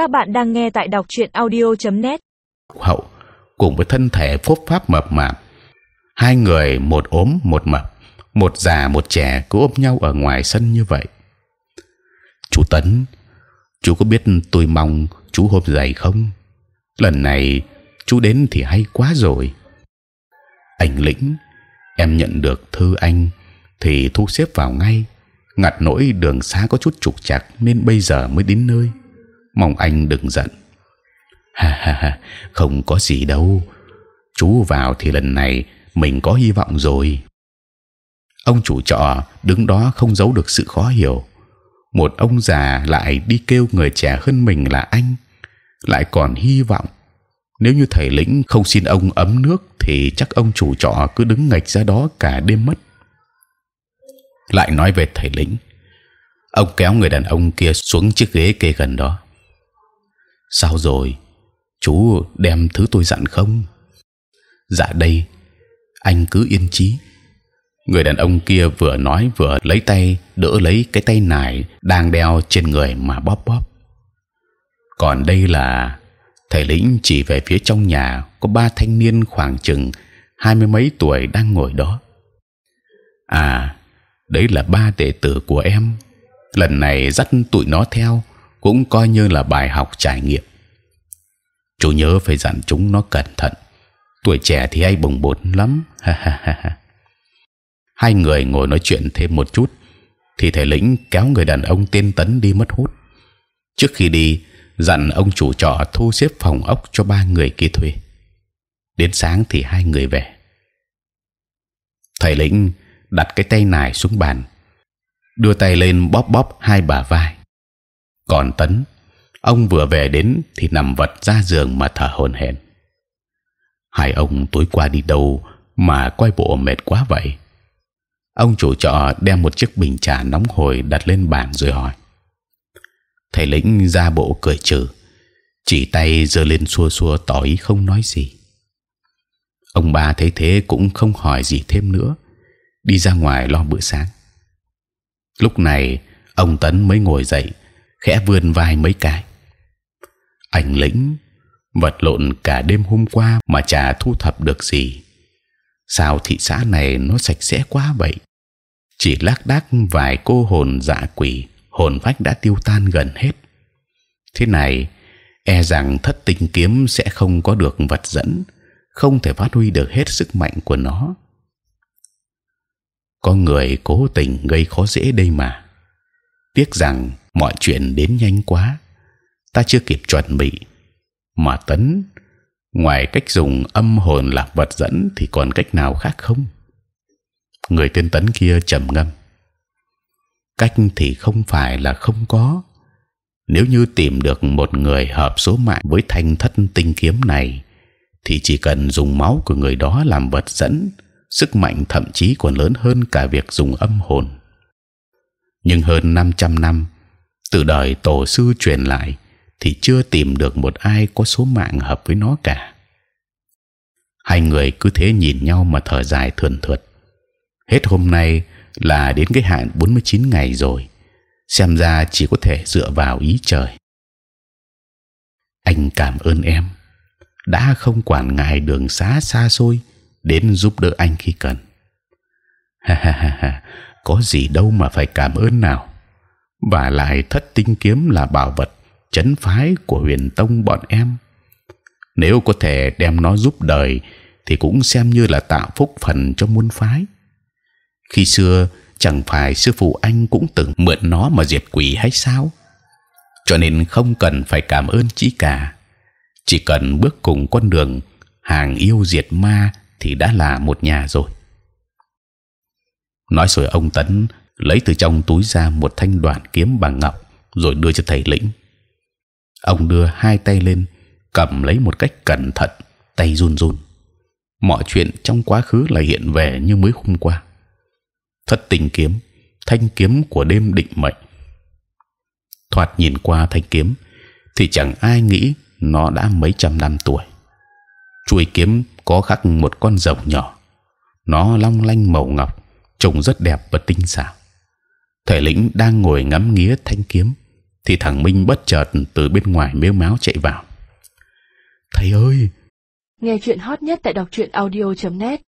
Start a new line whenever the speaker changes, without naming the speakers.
Các bạn đang nghe tại đọc truyện audio.net.
hậu, cùng với thân thể phúc pháp mập mạp, hai người một ốm, một mập, một già, một trẻ cứ ôm nhau ở ngoài sân như vậy. Chú tấn, chú có biết tôi mong chú hôm dày không? Lần này chú đến thì hay quá rồi. Anh lĩnh, em nhận được thư anh thì thu xếp vào ngay, ngặt nỗi đường xa có chút trục trặc nên bây giờ mới đến nơi mong anh đừng giận. Ha ha ha, không có gì đâu. Chú vào thì lần này mình có hy vọng rồi. Ông chủ trọ đứng đó không giấu được sự khó hiểu. Một ông già lại đi kêu người trẻ hơn mình là anh. Lại còn hy vọng. Nếu như thầy lĩnh không xin ông ấm nước thì chắc ông chủ trọ cứ đứng ngạch ra đó cả đêm mất. Lại nói về thầy lĩnh. Ông kéo người đàn ông kia xuống chiếc ghế kê gần đó sao rồi? Chú đem thứ tôi dặn không? Dạ đây, anh cứ yên chí. Người đàn ông kia vừa nói vừa lấy tay, đỡ lấy cái tay nải đang đeo trên người mà bóp bóp. Còn đây là, thầy lĩnh chỉ về phía trong nhà có ba thanh niên khoảng chừng hai mươi mấy tuổi đang ngồi đó. À đấy là ba đệ tử của em. Lần này dắt tụi nó theo cũng coi như là bài học trải nghiệm. Chú nhớ phải dặn chúng nó cẩn thận. Tuổi trẻ thì hay bồng bột lắm. Ha ha ha ha. Hai người ngồi nói chuyện thêm một chút, thì thầy lĩnh kéo người đàn ông tên tấn đi mất hút. Trước khi đi, dặn ông chủ trọ thu xếp phòng ốc cho ba người kia thuê. Đến sáng thì hai người về. Thầy lĩnh đặt cái tay nải xuống bàn, đưa tay lên bóp bóp hai bà vai còn tấn. Ông vừa về đến thì nằm vật ra giường mà thở hổn hển. Hai ông tối qua đi đâu mà quay bộ mệt quá vậy? Ông chủ trọ đem một chiếc bình trà nóng hổi đặt lên bàn rồi hỏi. Thầy lĩnh ra bộ cười trừ, chỉ tay giơ lên xua xua tỏ ý không nói gì. Ông ba thấy thế cũng không hỏi gì thêm nữa, đi ra ngoài lo bữa sáng. Lúc này, ông tấn mới ngồi dậy khẽ vươn vai mấy cái. Anh lĩnh, vật lộn cả đêm hôm qua mà chả thu thập được gì. Sao thị xã này nó sạch sẽ quá vậy? Chỉ lác đác vài cô hồn dạ quỷ, hồn phách đã tiêu tan gần hết. Thế này e rằng thất tinh kiếm sẽ không có được vật dẫn, không thể phát huy được hết sức mạnh của nó. Có người cố tình gây khó dễ đây mà. Tiếc rằng mọi chuyện đến nhanh quá. Ta chưa kịp chuẩn bị. Mà tấn, ngoài cách dùng âm hồn làm vật dẫn thì còn cách nào khác không? Người tên tấn kia trầm ngâm. Cách thì không phải là không có. Nếu như tìm được một người hợp số mạng với thanh thất tinh kiếm này, thì chỉ cần dùng máu của người đó làm vật dẫn, sức mạnh thậm chí còn lớn hơn cả việc dùng âm hồn. Nhưng hơn 500 năm từ đời tổ sư truyền lại thì chưa tìm được một ai có số mạng hợp với nó cả. Hai người cứ thế nhìn nhau mà thở dài thườn thượt. Hết hôm nay là đến cái hạn 49 ngày rồi. Xem ra chỉ có thể dựa vào ý trời. Anh cảm ơn em. Đã không quản ngại đường xá xa xôi đến giúp đỡ anh khi cần. Ha ha ha ha, có gì đâu mà phải cảm ơn nào và lại thất tinh kiếm là bảo vật chấn phái của huyền tông bọn em. Nếu có thể đem nó giúp đời, thì cũng xem như là tạo phúc phần cho môn phái. Khi xưa, chẳng phải sư phụ anh cũng từng mượn nó mà diệt quỷ hay sao? Cho nên không cần phải cảm ơn chí cả. Chỉ cần bước cùng con đường, hàng yêu diệt ma thì đã là một nhà rồi. Nói rồi ông tấn lấy từ trong túi ra một thanh đoạn kiếm bằng ngọc, rồi đưa cho thầy lĩnh. Ông đưa hai tay lên, cầm lấy một cách cẩn thận, tay run run. Mọi chuyện trong quá khứ là hiện về như mới hôm qua. Thất tình kiếm, thanh kiếm của đêm định mệnh. Thoạt nhìn qua thanh kiếm, thì chẳng ai nghĩ nó đã mấy trăm năm tuổi. Chuôi kiếm có khắc một con rồng nhỏ. Nó long lanh màu ngọc, trông rất đẹp và tinh xảo thể lĩnh đang ngồi ngắm nghía thanh kiếm, thì thằng Minh bất chợt từ bên ngoài mếu máo chạy vào. Thầy ơi!
Nghe chuyện hot nhất tại đọc truyện audio.net